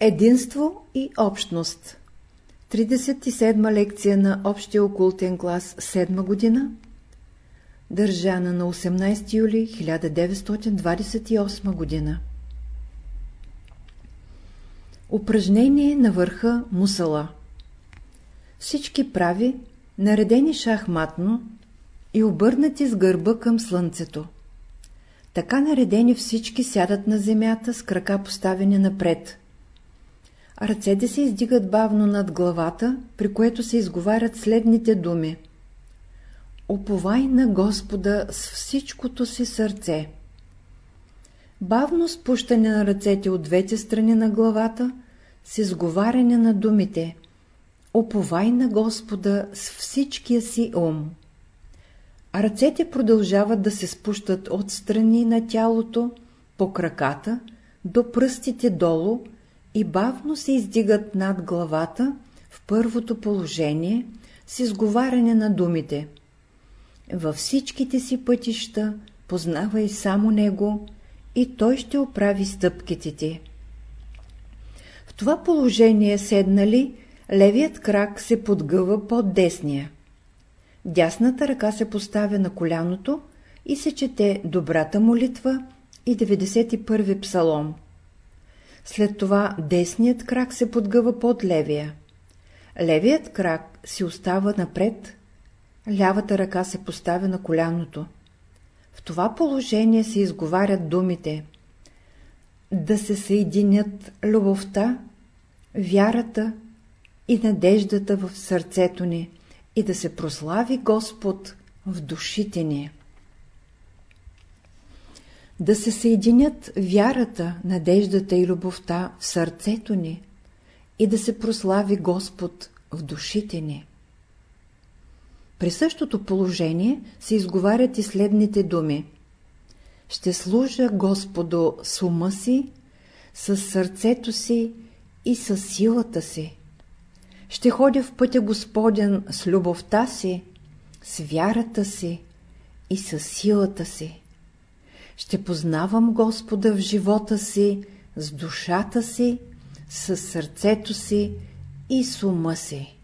Единство и общност 37 лекция на Общия окултен клас 7 година Държана на 18 юли 1928 година Упражнение на върха Мусала Всички прави, наредени шахматно и обърнати с гърба към слънцето. Така наредени всички сядат на земята с крака поставени напред. Ръцете се издигат бавно над главата, при което се изговарят следните думи. Оповай на Господа с всичкото си сърце. Бавно спущане на ръцете от двете страни на главата, с изговаряне на думите Оповай на Господа с всичкия си ум. Ръцете продължават да се спущат от страни на тялото, по краката, до пръстите долу и бавно се издигат над главата в първото положение с изговаряне на думите. Във всичките си пътища познавай само Него и Той ще оправи стъпките ти. В това положение седнали, левият крак се подгъва под десния. Дясната ръка се поставя на коляното и се чете добрата молитва и 91 псалом. След това десният крак се подгъва под левия. Левият крак си остава напред, лявата ръка се поставя на коляното. В това положение се изговарят думите да се съединят любовта, вярата и надеждата в сърцето ни и да се прослави Господ в душите ни да се съединят вярата, надеждата и любовта в сърцето ни и да се прослави Господ в душите ни. При същото положение се изговарят и следните думи. Ще служа Господу с ума си, с сърцето си и с силата си. Ще ходя в пътя Господен с любовта си, с вярата си и с силата си ще познавам Господа в живота си, с душата си, с сърцето си и с ума си.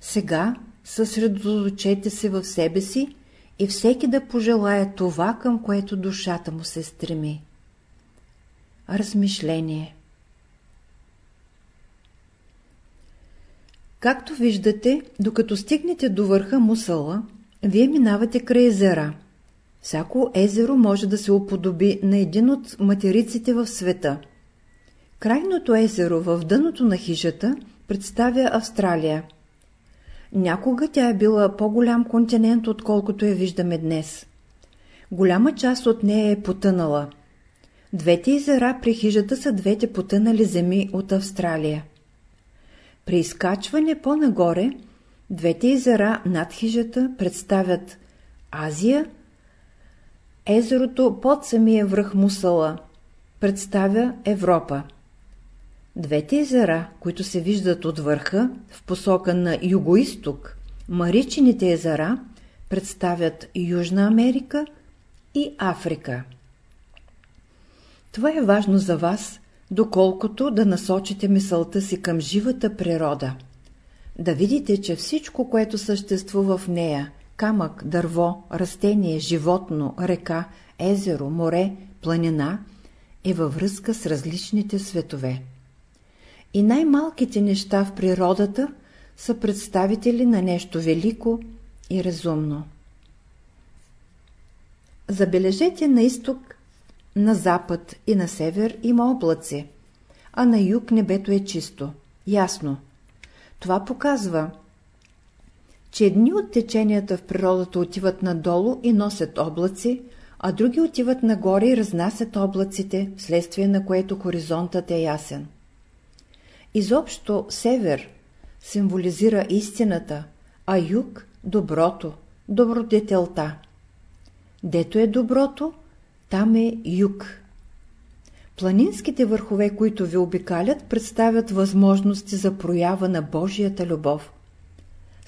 Сега съсредоточете се в себе си и всеки да пожелая това, към което душата му се стреми. Размишление Както виждате, докато стигнете до върха Мусала, вие минавате край езера – Всяко езеро може да се уподоби на един от материците в света. Крайното езеро в дъното на хижата представя Австралия. Някога тя е била по-голям континент, отколкото я виждаме днес. Голяма част от нея е потънала. Двете езера при хижата са двете потънали земи от Австралия. При изкачване по-нагоре, двете езера над хижата представят Азия Езерото под самия връх Мусала представя Европа. Двете езера, които се виждат от върха в посока на югоисток, Маричените езера, представят Южна Америка и Африка. Това е важно за вас, доколкото да насочите мисълта си към живата природа. Да видите, че всичко, което съществува в нея, камък, дърво, растение, животно, река, езеро, море, планина е във връзка с различните светове. И най-малките неща в природата са представители на нещо велико и разумно. Забележете на изток, на запад и на север има облаци, а на юг небето е чисто, ясно. Това показва, че едни от теченията в природата отиват надолу и носят облаци, а други отиват нагоре и разнасят облаците, вследствие на което хоризонтът е ясен. Изобщо север символизира истината, а юг – доброто, добродетелта. Дето е доброто, там е юг. Планинските върхове, които ви обикалят, представят възможности за проява на Божията любов.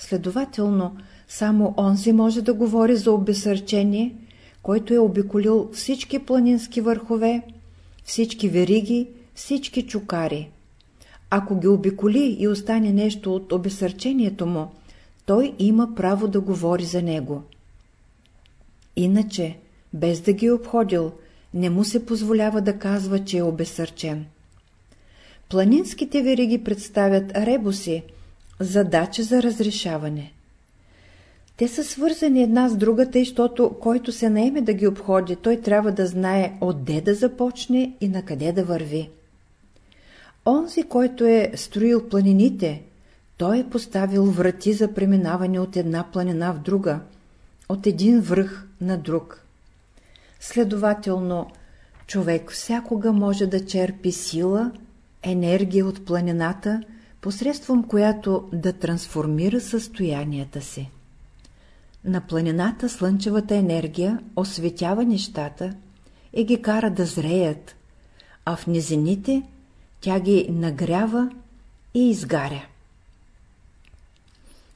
Следователно, само онзи може да говори за обесърчение, който е обиколил всички планински върхове, всички вериги, всички чукари. Ако ги обиколи и остане нещо от обесърчението му, той има право да говори за него. Иначе, без да ги е обходил, не му се позволява да казва, че е обесърчен. Планинските вериги представят ребуси, задача за разрешаване. Те са свързани една с другата и защото който се наеме да ги обходи, той трябва да знае отде да започне и на къде да върви. Онзи, който е строил планините, той е поставил врати за преминаване от една планина в друга, от един връх на друг. Следователно, човек всякога може да черпи сила, енергия от планината, посредством която да трансформира състоянията си. На планината слънчевата енергия осветява нещата и ги кара да зреят, а в низините тя ги нагрява и изгаря.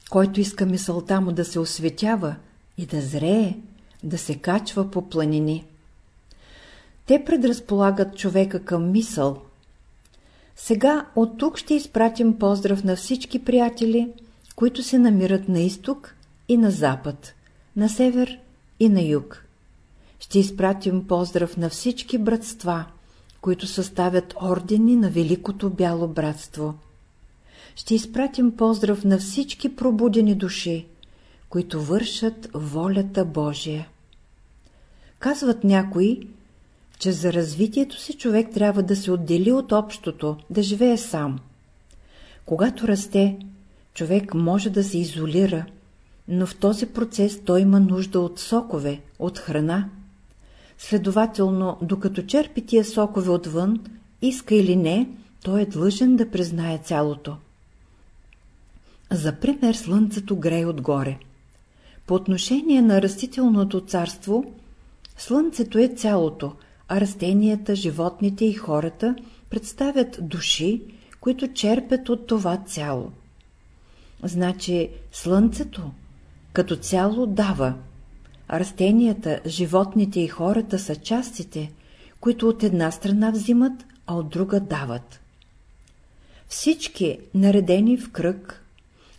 Който иска мисълта му да се осветява и да зрее, да се качва по планини. Те предразполагат човека към мисъл. Сега от тук ще изпратим поздрав на всички приятели, които се намират на изток и на запад, на север и на юг. Ще изпратим поздрав на всички братства, които съставят ордени на Великото Бяло Братство. Ще изпратим поздрав на всички пробудени души, които вършат волята Божия. Казват някои, че за развитието си човек трябва да се отдели от общото, да живее сам. Когато расте, човек може да се изолира, но в този процес той има нужда от сокове, от храна. Следователно, докато черпи тия сокове отвън, иска или не, той е длъжен да признае цялото. За пример слънцето грее отгоре. По отношение на растителното царство, слънцето е цялото, а растенията, животните и хората представят души, които черпят от това цяло. Значи слънцето като цяло дава, растенията, животните и хората са частите, които от една страна взимат, а от друга дават. Всички, наредени в кръг,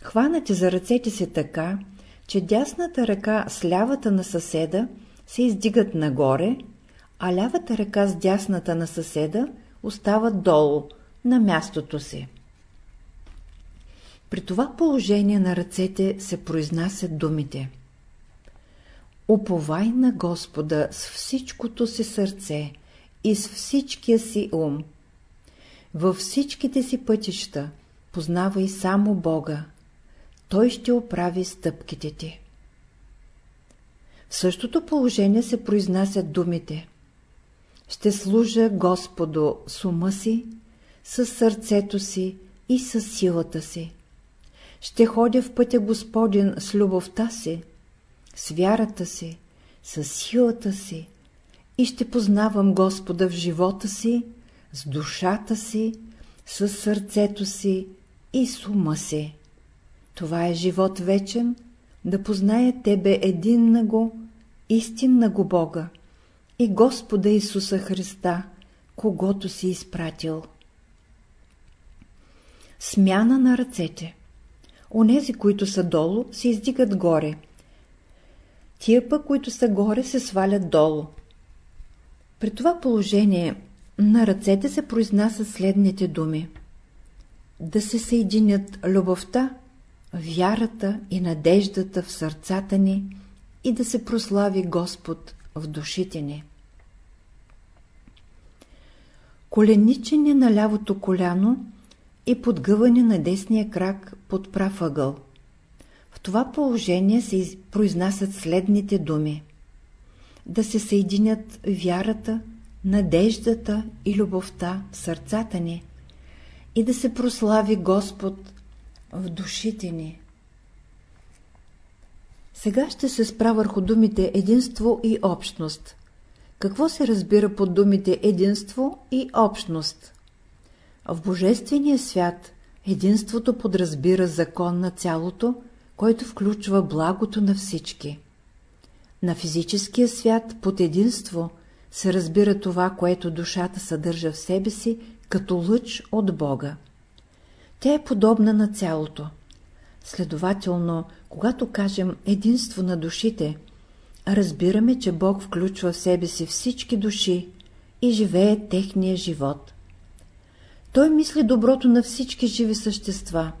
хванати за ръцете си така, че дясната ръка с лявата на съседа се издигат нагоре, а лявата ръка с дясната на съседа остават долу, на мястото си. При това положение на ръцете се произнасят думите Уповай на Господа с всичкото си сърце и с всичкия си ум. Във всичките си пътища познавай само Бога. Той ще оправи стъпките ти. В същото положение се произнасят думите Ще служа Господу с ума си, с сърцето си и с силата си. Ще ходя в пътя Господен с любовта си, с вярата си, с силата си и ще познавам Господа в живота си, с душата си, с сърцето си и с ума си. Това е живот вечен, да познае Тебе един на го, истинна го Бога и Господа Исуса Христа, когато си изпратил. Смяна на ръцете Онези, които са долу, се издигат горе. Тия пък, които са горе, се свалят долу. При това положение на ръцете се произнасят следните думи. Да се съединят любовта, вярата и надеждата в сърцата ни и да се прослави Господ в душите ни. Коленичене на лявото коляно и подгъване на десния крак под прав ъгъл. В това положение се произнасят следните думи. Да се съединят вярата, надеждата и любовта в сърцата ни и да се прослави Господ в душите ни. Сега ще се спра върху думите единство и общност. Какво се разбира под думите единство и общност? В Божествения свят единството подразбира закон на цялото, който включва благото на всички. На физическия свят под единство се разбира това, което душата съдържа в себе си като лъч от Бога. Тя е подобна на цялото. Следователно, когато кажем единство на душите, разбираме, че Бог включва в себе си всички души и живее техния живот. Той мисли доброто на всички живи същества.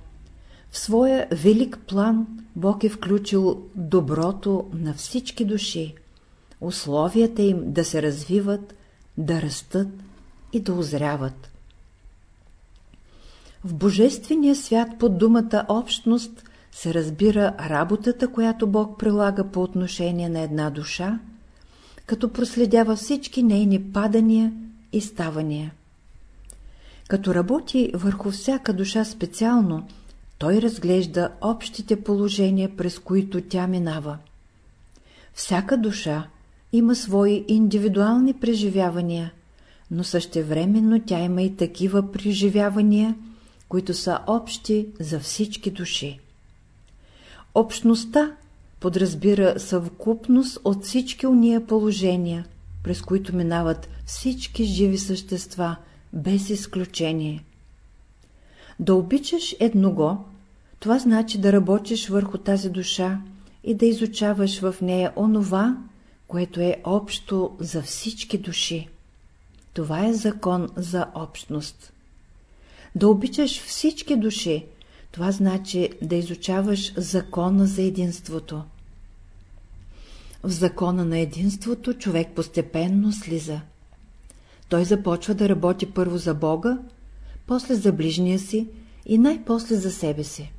В своя велик план Бог е включил доброто на всички души, условията им да се развиват, да растат и да озряват. В Божествения свят под думата общност се разбира работата, която Бог прилага по отношение на една душа, като проследява всички нейни падания и ставания. Като работи върху всяка душа специално, той разглежда общите положения, през които тя минава. Всяка душа има свои индивидуални преживявания, но същевременно тя има и такива преживявания, които са общи за всички души. Общността подразбира съвкупност от всички уния положения, през които минават всички живи същества, без изключение. Да обичаш едного, това значи да работиш върху тази душа и да изучаваш в нея онова, което е общо за всички души. Това е закон за общност. Да обичаш всички души, това значи да изучаваш закона за единството. В закона на единството човек постепенно слиза. Той започва да работи първо за Бога, после за ближния си и най-после за себе си.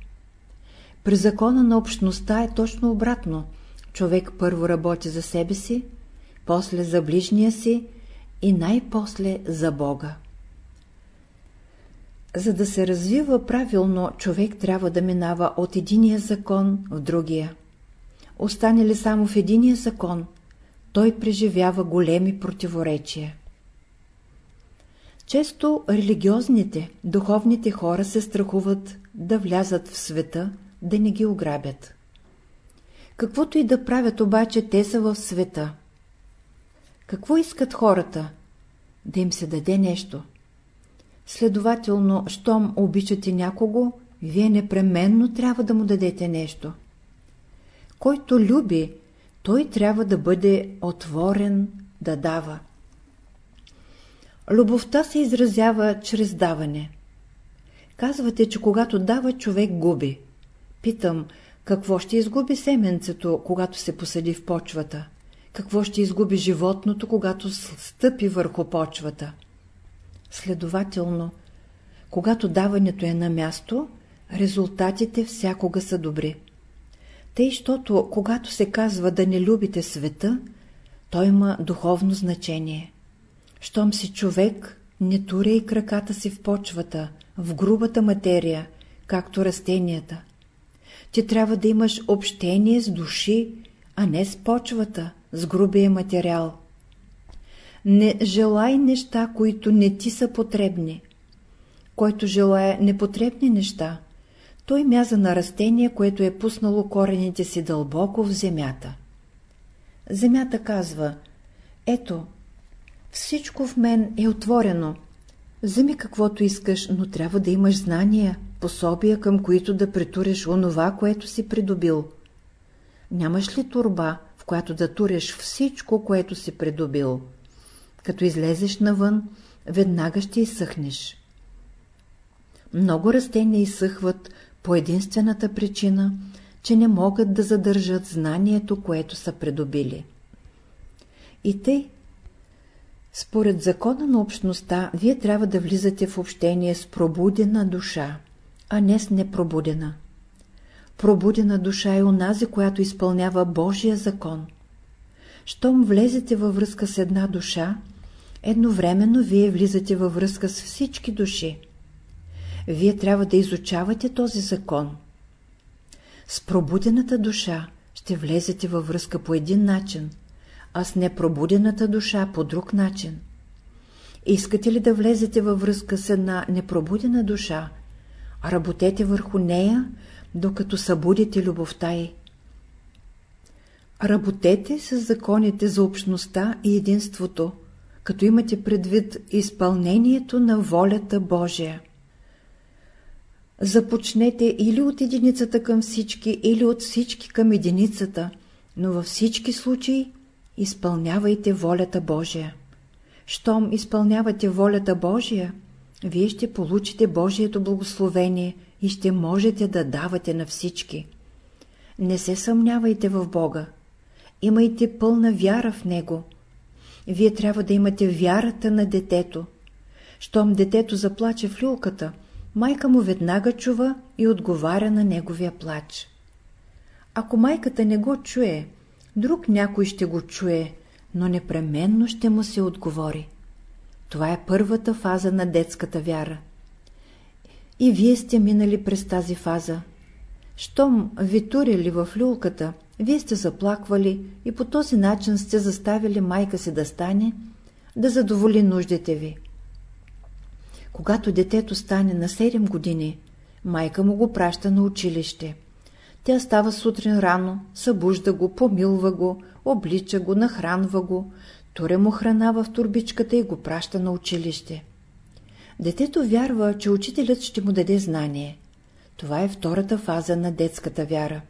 При закона на общността е точно обратно. Човек първо работи за себе си, после за ближния си и най-после за Бога. За да се развива правилно, човек трябва да минава от единия закон в другия. Остане ли само в единия закон, той преживява големи противоречия. Често религиозните, духовните хора се страхуват да влязат в света, да не ги ограбят. Каквото и да правят обаче, те са в света. Какво искат хората? Да им се даде нещо. Следователно, щом обичате някого, вие непременно трябва да му дадете нещо. Който люби, той трябва да бъде отворен да дава. Любовта се изразява чрез даване. Казвате, че когато дава, човек губи. Питам, какво ще изгуби семенцето, когато се посади в почвата? Какво ще изгуби животното, когато стъпи върху почвата? Следователно, когато даването е на място, резултатите всякога са добри. Тъй, щото когато се казва да не любите света, той има духовно значение. Щом си човек, не туря и краката си в почвата, в грубата материя, както растенията. Ти трябва да имаш общение с души, а не с почвата, с грубия материал. Не желай неща, които не ти са потребни. Който желая непотребни неща, той мяза на растение, което е пуснало корените си дълбоко в земята. Земята казва, ето, всичко в мен е отворено. Вземи каквото искаш, но трябва да имаш знания, пособия, към които да притуриш онова, което си придобил. Нямаш ли турба, в която да туреш всичко, което си придобил? Като излезеш навън, веднага ще изсъхнеш. Много растения изсъхват по единствената причина, че не могат да задържат знанието, което са придобили. И тъй, според закона на общността, вие трябва да влизате в общение с пробудена душа, а не с непробудена. Пробудена душа е онази, която изпълнява Божия закон. Щом влезете във връзка с една душа, едновременно вие влизате във връзка с всички души. Вие трябва да изучавате този закон. С пробудената душа ще влезете във връзка по един начин, а с непробудената душа по друг начин. Искате ли да влезете във връзка с една непробудена душа, работете върху нея, докато събудите любовта й. Работете с законите за общността и единството, като имате предвид изпълнението на волята Божия. Започнете или от единицата към всички, или от всички към единицата, но във всички случаи изпълнявайте волята Божия. Щом изпълнявате волята Божия, вие ще получите Божието благословение и ще можете да давате на всички. Не се съмнявайте в Бога. Имайте пълна вяра в Него. Вие трябва да имате вярата на детето. Щом детето заплаче в люлката, майка му веднага чува и отговаря на неговия плач. Ако майката не го чуе, друг някой ще го чуе, но непременно ще му се отговори. Това е първата фаза на детската вяра. И вие сте минали през тази фаза. Щом ви турили в люлката, вие сте заплаквали и по този начин сте заставили майка си да стане, да задоволи нуждите ви. Когато детето стане на 7 години, майка му го праща на училище. Тя става сутрин рано, събужда го, помилва го, облича го, нахранва го, туре му храна в турбичката и го праща на училище. Детето вярва, че учителят ще му даде знание. Това е втората фаза на детската вяра.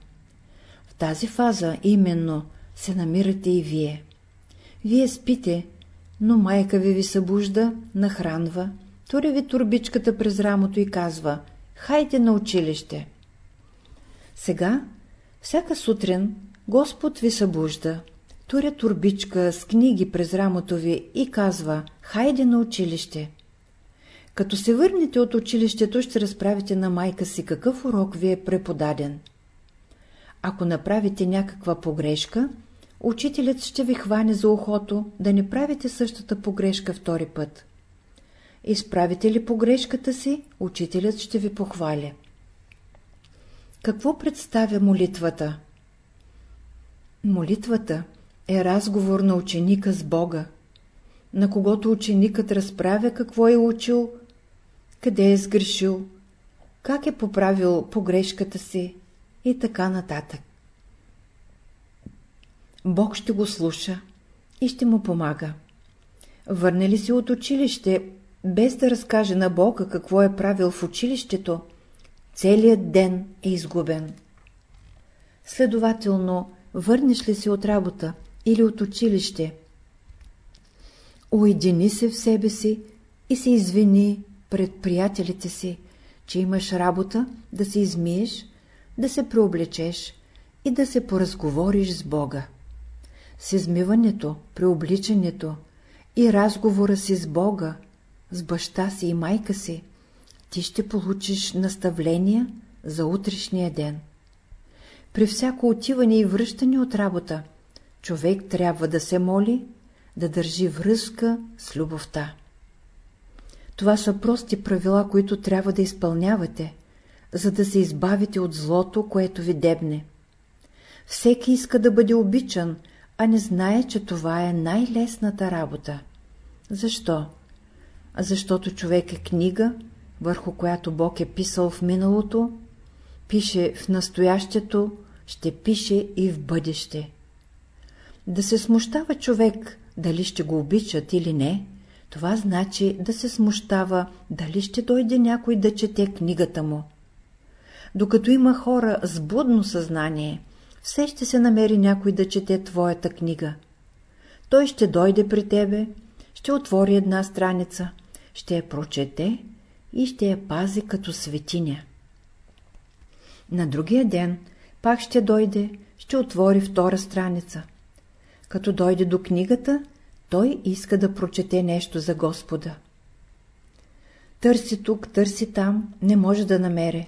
Тази фаза именно се намирате и вие. Вие спите, но майка ви ви събужда, нахранва, туре ви турбичката през рамото и казва «Хайде на училище». Сега, всяка сутрин, Господ ви събужда, туря турбичка с книги през рамото ви и казва «Хайде на училище». Като се върнете от училището, ще разправите на майка си какъв урок ви е преподаден. Ако направите някаква погрешка, учителят ще ви хване за ухото да не правите същата погрешка втори път. Изправите ли погрешката си, учителят ще ви похваля. Какво представя молитвата? Молитвата е разговор на ученика с Бога, на когото ученикът разправя какво е учил, къде е сгрешил, как е поправил погрешката си и така нататък. Бог ще го слуша и ще му помага. Върне ли се от училище, без да разкаже на Бога какво е правил в училището, целият ден е изгубен. Следователно, върнеш ли се от работа или от училище, уедини се в себе си и се извини пред приятелите си, че имаш работа да се измиеш, да се преоблечеш и да се поразговориш с Бога. С измиването, преобличането и разговора си с Бога, с баща си и майка си, ти ще получиш наставления за утрешния ден. При всяко отиване и връщане от работа, човек трябва да се моли, да държи връзка с любовта. Това са прости правила, които трябва да изпълнявате, за да се избавите от злото, което ви дебне. Всеки иска да бъде обичан, а не знае, че това е най-лесната работа. Защо? Защото човек е книга, върху която Бог е писал в миналото, пише в настоящето, ще пише и в бъдеще. Да се смущава човек, дали ще го обичат или не, това значи да се смущава, дали ще дойде някой да чете книгата му. Докато има хора с будно съзнание, все ще се намери някой да чете твоята книга. Той ще дойде при тебе, ще отвори една страница, ще я прочете и ще я пази като светиня. На другия ден пак ще дойде, ще отвори втора страница. Като дойде до книгата, той иска да прочете нещо за Господа. Търси тук, търси там, не може да намере.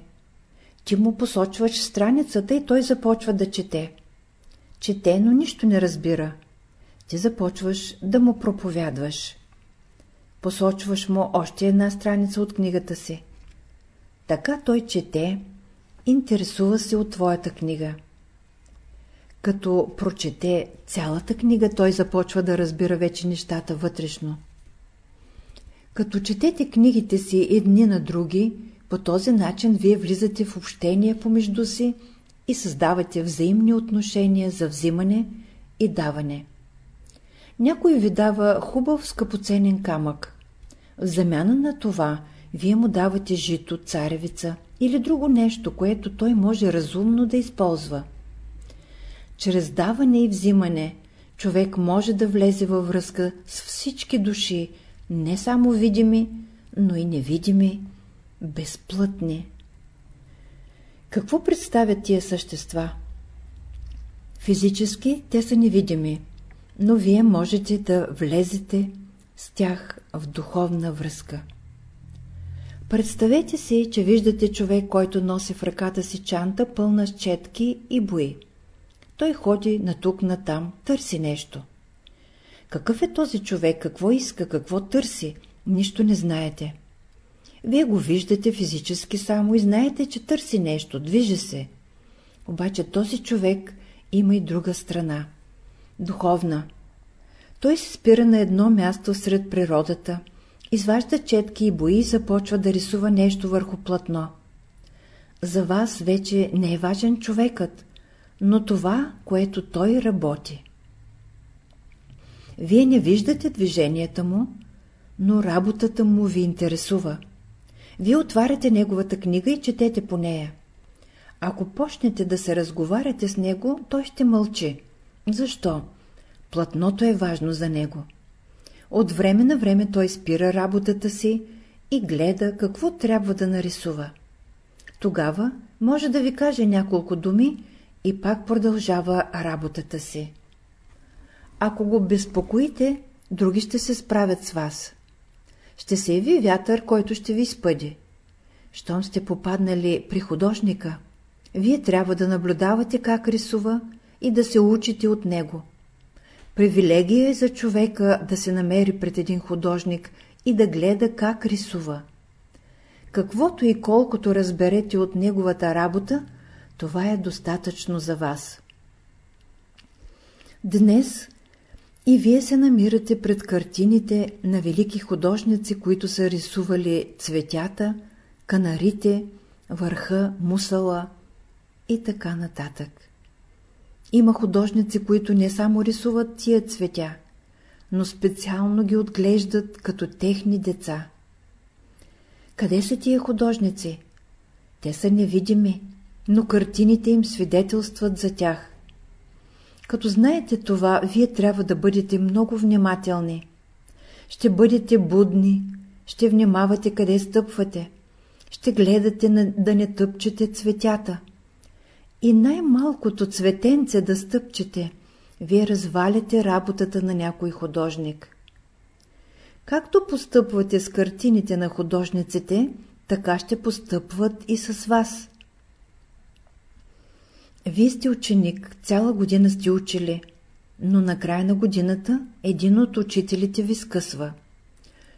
Ти му посочваш страницата и той започва да чете. Чете, но нищо не разбира. Ти започваш да му проповядваш. Посочваш му още една страница от книгата си. Така той чете, интересува се от твоята книга. Като прочете цялата книга, той започва да разбира вече нещата вътрешно. Като четете книгите си едни на други, по този начин вие влизате в общение помежду си и създавате взаимни отношения за взимане и даване. Някой ви дава хубав скъпоценен камък. В замяна на това, вие му давате жито, царевица или друго нещо, което той може разумно да използва. Чрез даване и взимане, човек може да влезе във връзка с всички души, не само видими, но и невидими, безплътни. Какво представят тия същества? Физически те са невидими, но вие можете да влезете с тях в духовна връзка. Представете си, че виждате човек, който носи в ръката си чанта пълна с четки и бои. Той ходи на тук, на там, търси нещо. Какъв е този човек, какво иска, какво търси, нищо не знаете. Вие го виждате физически само и знаете, че търси нещо, движи се. Обаче този човек има и друга страна. Духовна. Той се спира на едно място сред природата, изважда четки и бои и започва да рисува нещо върху платно. За вас вече не е важен човекът, но това, което той работи. Вие не виждате движенията му, но работата му ви интересува. Вие отваряте неговата книга и четете по нея. Ако почнете да се разговаряте с него, той ще мълчи. Защо? Платното е важно за него. От време на време той спира работата си и гледа какво трябва да нарисува. Тогава може да ви каже няколко думи и пак продължава работата си. Ако го безпокоите, други ще се справят с вас. Ще се яви вятър, който ще ви спъди. Щом сте попаднали при художника, вие трябва да наблюдавате как рисува и да се учите от него. Привилегия е за човека да се намери пред един художник и да гледа как рисува. Каквото и колкото разберете от неговата работа, това е достатъчно за вас. Днес и вие се намирате пред картините на велики художници, които са рисували цветята, канарите, върха, мусала и така нататък. Има художници, които не само рисуват тия цветя, но специално ги отглеждат като техни деца. Къде са тия художници? Те са невидими, но картините им свидетелстват за тях. Като знаете това, вие трябва да бъдете много внимателни. Ще бъдете будни, ще внимавате къде стъпвате, ще гледате да не тъпчете цветята. И най-малкото цветенце да стъпчете, вие разваляте работата на някой художник. Както постъпвате с картините на художниците, така ще постъпват и с вас. Вие сте ученик, цяла година сте учили, но на края на годината един от учителите ви скъсва.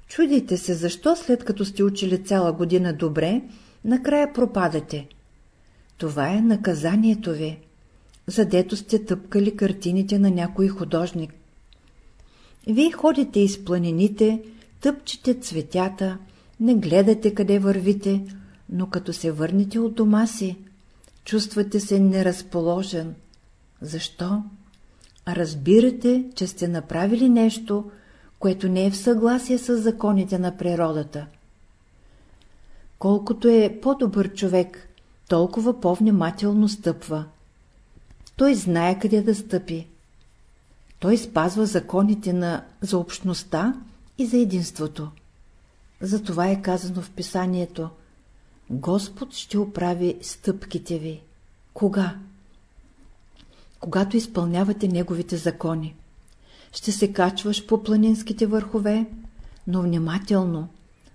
Чудите се, защо след като сте учили цяла година добре, накрая пропадате. Това е наказанието ви, задето сте тъпкали картините на някой художник. Вие ходите из планините, тъпчете цветята, не гледате къде вървите, но като се върнете от дома си, чувствате се неразположен. Защо? Разбирате, че сте направили нещо, което не е в съгласие с законите на природата. Колкото е по-добър човек, толкова по-внимателно стъпва. Той знае къде да стъпи. Той спазва законите на за общността и за единството. Затова е казано в писанието – Господ ще оправи стъпките ви. Кога? Когато изпълнявате Неговите закони. Ще се качваш по планинските върхове, но внимателно,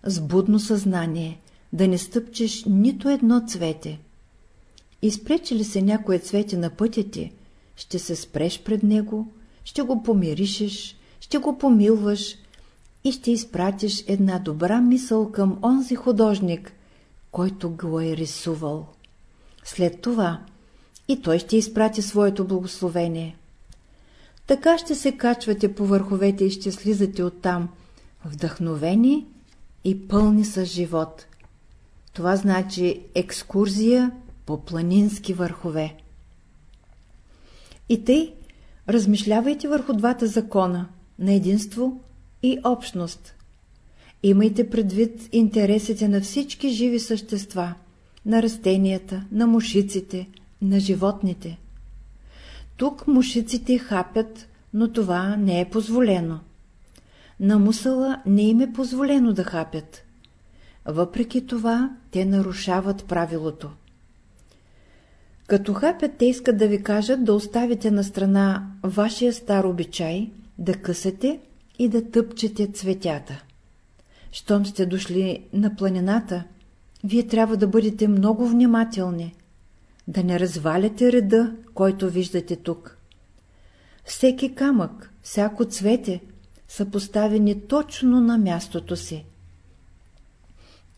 с будно съзнание, да не стъпчеш нито едно цвете. Изпречи ли се някое цвете на пътя ти, ще се спреш пред него, ще го помиришеш, ще го помилваш и ще изпратиш една добра мисъл към онзи художник, който го е рисувал. След това и той ще изпрати своето благословение. Така ще се качвате по върховете и ще слизате оттам, вдъхновени и пълни с живот. Това значи екскурзия по планински върхове. И тъй, размишлявайте върху двата закона на единство и общност. Имайте предвид интересите на всички живи същества, на растенията, на мушиците, на животните. Тук мушиците хапят, но това не е позволено. На мусала не им е позволено да хапят. Въпреки това, те нарушават правилото. Като хапят, те искат да ви кажат да оставите на страна вашия стар обичай, да късате и да тъпчете цветята. Щом сте дошли на планината, вие трябва да бъдете много внимателни, да не разваляте реда, който виждате тук. Всеки камък, всяко цвете са поставени точно на мястото си.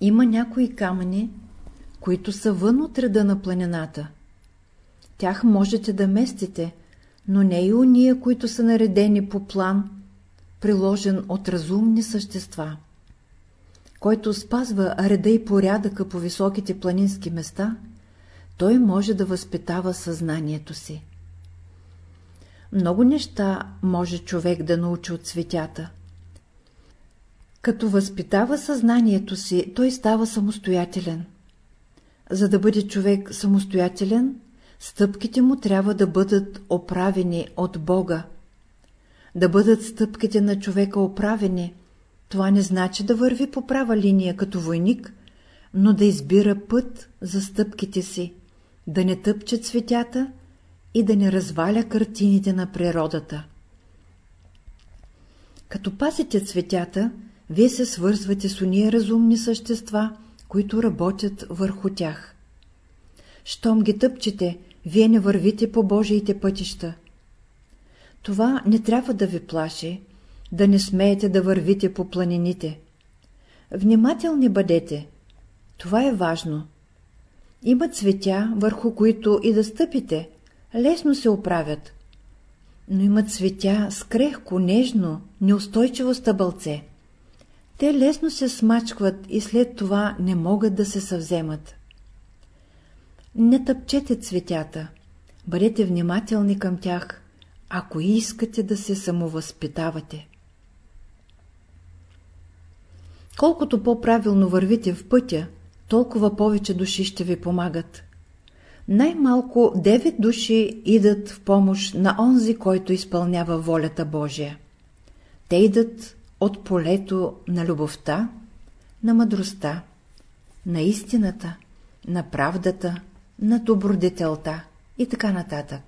Има някои камъни, които са вън от реда на планината. Тях можете да местите, но не и уния, които са наредени по план, приложен от разумни същества. Който спазва реда и порядъка по високите планински места, той може да възпитава съзнанието си. Много неща може човек да научи от светята. Като възпитава съзнанието си, той става самостоятелен. За да бъде човек самостоятелен, стъпките му трябва да бъдат оправени от Бога. Да бъдат стъпките на човека оправени, това не значи да върви по права линия като войник, но да избира път за стъпките си, да не тъпче цветята и да не разваля картините на природата. Като пазите цветята, вие се свързвате с уния разумни същества, които работят върху тях. Щом ги тъпчете, вие не вървите по Божиите пътища. Това не трябва да ви плаши, да не смеете да вървите по планините. Внимателни бъдете. Това е важно. Има цветя, върху които и да стъпите, лесно се оправят. Но има цветя с крехко, нежно, неустойчиво стъбълце. Те лесно се смачкват и след това не могат да се съвземат. Не тъпчете цветята, бъдете внимателни към тях, ако искате да се самовъзпитавате. Колкото по-правилно вървите в пътя, толкова повече души ще ви помагат. Най-малко девет души идат в помощ на онзи, който изпълнява волята Божия. Те идат от полето на любовта, на мъдростта, на истината, на правдата, на добродетелта и така нататък.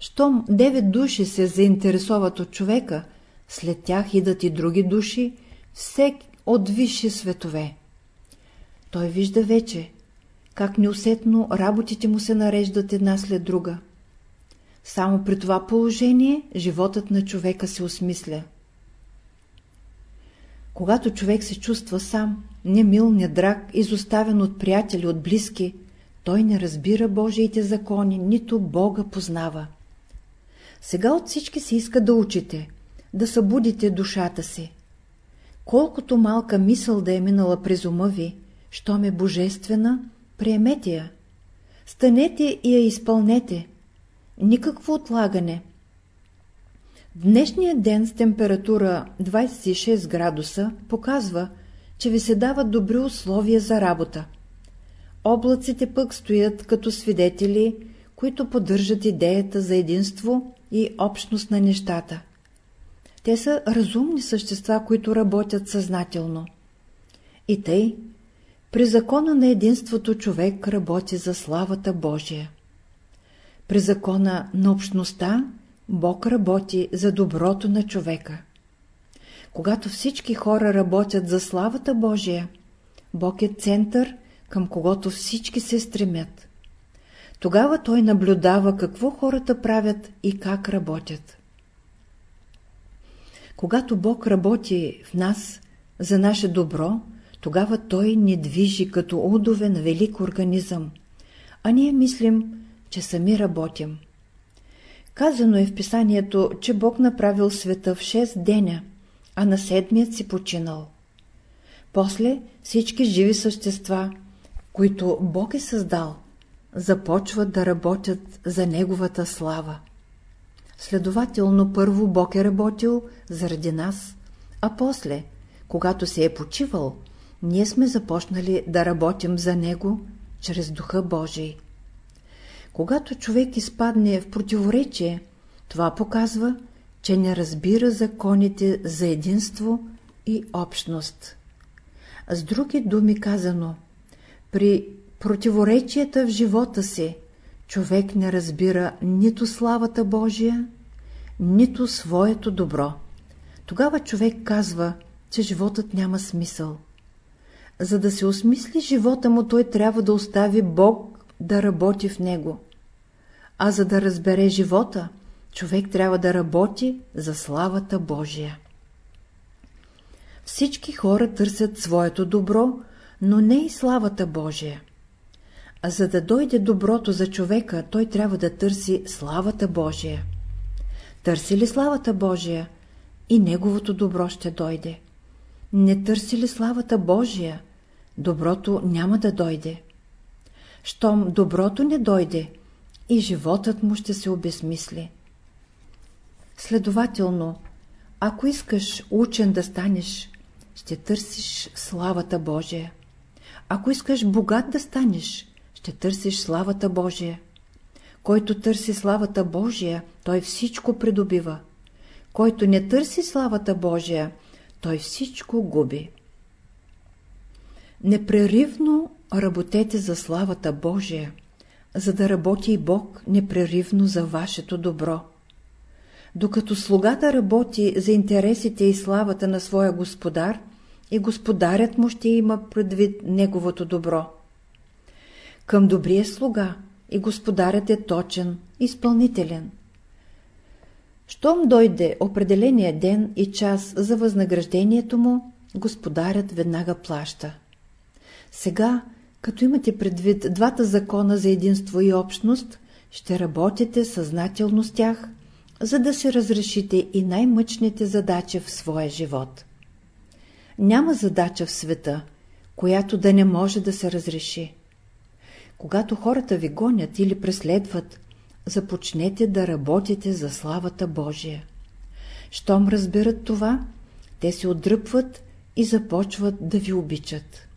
Щом девет души се заинтересуват от човека, след тях идат и други души, всек от висши светове. Той вижда вече, как неусетно работите му се нареждат една след друга. Само при това положение животът на човека се осмисля. Когато човек се чувства сам, немил, недраг, изоставен от приятели, от близки, той не разбира Божиите закони, нито Бога познава. Сега от всички се иска да учите, да събудите душата си. Колкото малка мисъл да е минала през ума ви, щом е божествена, приемете я. Станете и я изпълнете. Никакво отлагане. Днешният ден с температура 26 градуса показва, че ви се дават добри условия за работа. Облаците пък стоят като свидетели, които поддържат идеята за единство и общност на нещата. Те са разумни същества, които работят съзнателно. И тъй, при закона на единството човек работи за славата Божия. При закона на общността Бог работи за доброто на човека. Когато всички хора работят за славата Божия, Бог е център, към когото всички се стремят. Тогава той наблюдава какво хората правят и как работят. Когато Бог работи в нас за наше добро, тогава Той ни движи като удове на велик организъм, а ние мислим, че сами работим. Казано е в писанието, че Бог направил света в 6 деня, а на седмият си починал. После всички живи същества, които Бог е създал, започват да работят за Неговата слава. Следователно първо Бог е работил заради нас, а после, когато се е почивал, ние сме започнали да работим за Него чрез Духа Божий. Когато човек изпадне в противоречие, това показва, че не разбира законите за единство и общност. С други думи казано, при противоречията в живота си, човек не разбира нито славата Божия, нито своето добро. Тогава човек казва, че животът няма смисъл. За да се осмисли живота му, той трябва да остави Бог да работи в него. А за да разбере живота, човек трябва да работи за славата Божия. Всички хора търсят своето добро, но не и славата Божия. За да дойде доброто за човека, той трябва да търси славата Божия. Търси ли славата Божия, и неговото добро ще дойде. Не търси ли славата Божия, доброто няма да дойде. Щом доброто не дойде, и животът му ще се обезмисли. Следователно, ако искаш учен да станеш, ще търсиш славата Божия. Ако искаш богат да станеш, ще търсиш славата Божия. Който търси славата Божия, той всичко придобива. Който не търси славата Божия, той всичко губи. Непреривно работете за славата Божия, за да работи и Бог непреривно за вашето добро. Докато слугата работи за интересите и славата на своя господар, и господарят му ще има предвид неговото добро. Към добрия слуга и господарят е точен, изпълнителен. Щом дойде определения ден и час за възнаграждението му, господарят веднага плаща. Сега, като имате предвид двата закона за единство и общност, ще работите съзнателно с тях, за да се разрешите и най-мъчните задачи в своя живот. Няма задача в света, която да не може да се разреши. Когато хората ви гонят или преследват, започнете да работите за славата Божия. Щом разберат това, те се отдръпват и започват да ви обичат.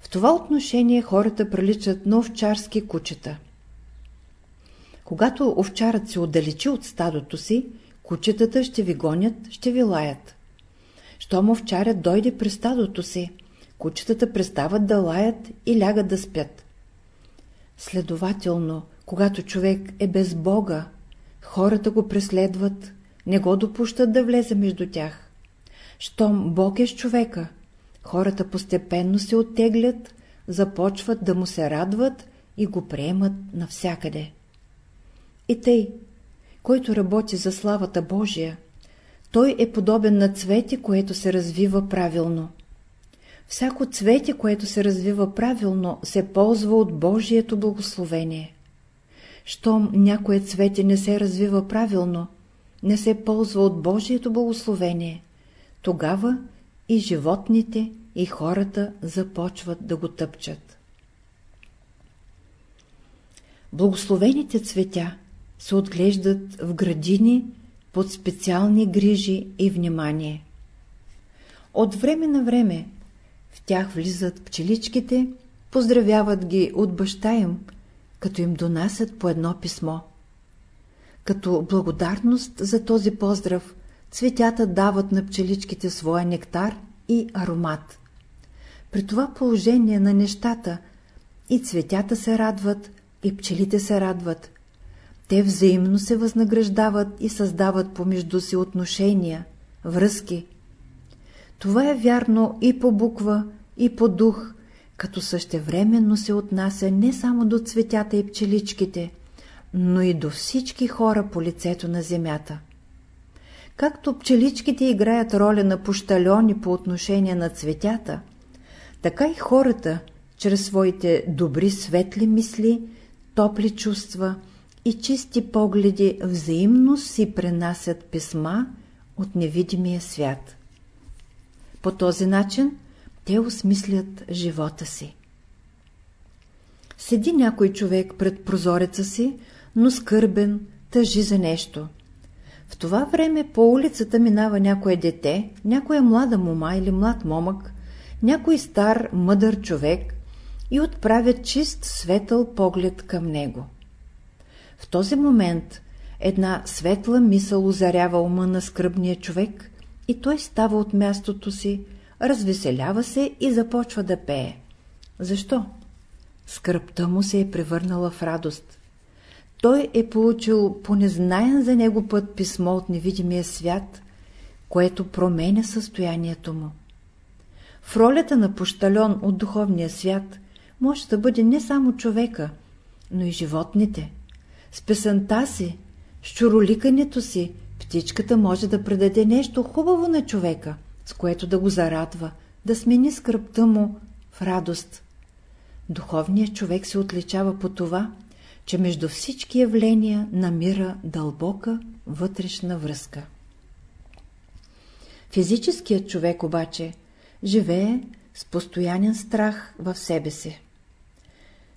В това отношение хората приличат на овчарски кучета. Когато овчарът се отдалечи от стадото си, кучетата ще ви гонят, ще ви лаят. Щом овчарят дойде при стадото си, кучетата престават да лаят и лягат да спят. Следователно, когато човек е без Бога, хората го преследват, не го допущат да влезе между тях. Щом Бог е с човека, хората постепенно се оттеглят, започват да му се радват и го приемат навсякъде. И тъй, който работи за славата Божия, той е подобен на цвете, което се развива правилно. Всяко цвете, което се развива правилно, се ползва от Божието благословение. Щом някое цвете не се развива правилно, не се ползва от Божието благословение, тогава и животните, и хората започват да го тъпчат. Благословените цветя се отглеждат в градини под специални грижи и внимание. От време на време тях влизат пчеличките, поздравяват ги от баща им, като им донасят по едно писмо. Като благодарност за този поздрав, цветята дават на пчеличките своя нектар и аромат. При това положение на нещата и цветята се радват, и пчелите се радват. Те взаимно се възнаграждават и създават помежду си отношения, връзки. Това е вярно и по буква, и по дух, като същевременно се отнася не само до цветята и пчеличките, но и до всички хора по лицето на земята. Както пчеличките играят роля на пощальони по отношение на цветята, така и хората, чрез своите добри светли мисли, топли чувства и чисти погледи взаимно си пренасят писма от невидимия свят. По този начин те осмислят живота си. Седи някой човек пред прозореца си, но скърбен, тъжи за нещо. В това време по улицата минава някое дете, някоя млада мома или млад момък, някой стар, мъдър човек и отправят чист, светъл поглед към него. В този момент една светла мисъл озарява ума на скръбния човек и той става от мястото си, развеселява се и започва да пее. Защо? Скръпта му се е превърнала в радост. Той е получил по незнаен за него път писмо от невидимия свят, което променя състоянието му. В ролята на пощальон от духовния свят може да бъде не само човека, но и животните. С песента си, с чуроликането си, птичката може да предаде нещо хубаво на човека, с което да го зарадва, да смени скръпта му в радост. Духовният човек се отличава по това, че между всички явления намира дълбока вътрешна връзка. Физическият човек обаче живее с постоянен страх в себе си.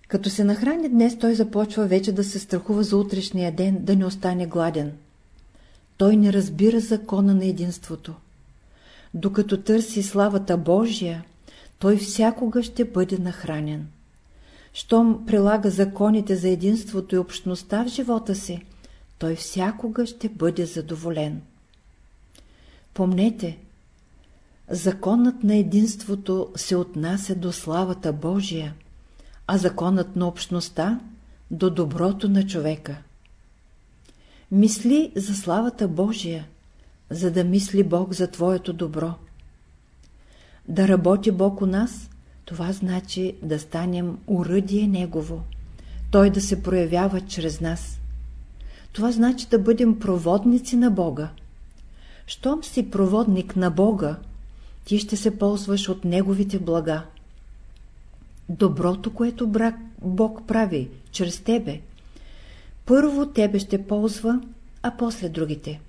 Като се нахрани днес, той започва вече да се страхува за утрешния ден, да не остане гладен. Той не разбира закона на единството. Докато търси славата Божия, той всякога ще бъде нахранен. Щом прилага законите за единството и общността в живота си, той всякога ще бъде задоволен. Помнете, законът на единството се отнася до славата Божия, а законът на общността до доброто на човека. Мисли за славата Божия, за да мисли Бог за твоето добро. Да работи Бог у нас, това значи да станем уръдие Негово, Той да се проявява чрез нас. Това значи да бъдем проводници на Бога. Щом си проводник на Бога, ти ще се ползваш от Неговите блага. Доброто, което Бог прави чрез тебе, първо тебе ще ползва, а после другите.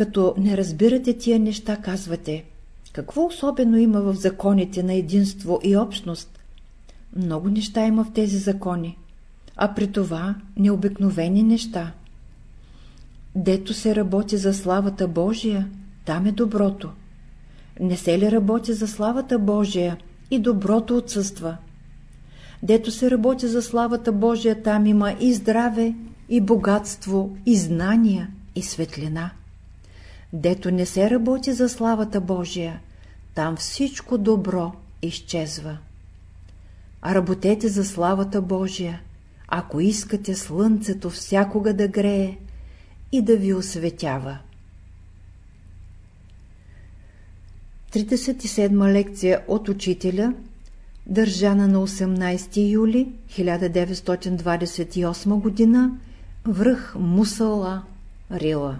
Като не разбирате тия неща, казвате – какво особено има в законите на единство и общност? Много неща има в тези закони, а при това необикновени неща. Дето се работи за славата Божия, там е доброто. Не се ли работи за славата Божия и доброто отсъства? Дето се работи за славата Божия, там има и здраве, и богатство, и знания, и светлина. Дето не се работи за славата Божия, там всичко добро изчезва. Работете за славата Божия, ако искате слънцето всякога да грее и да ви осветява. 37 лекция от учителя, държана на 18 юли 1928 г. връх Мусала, Рила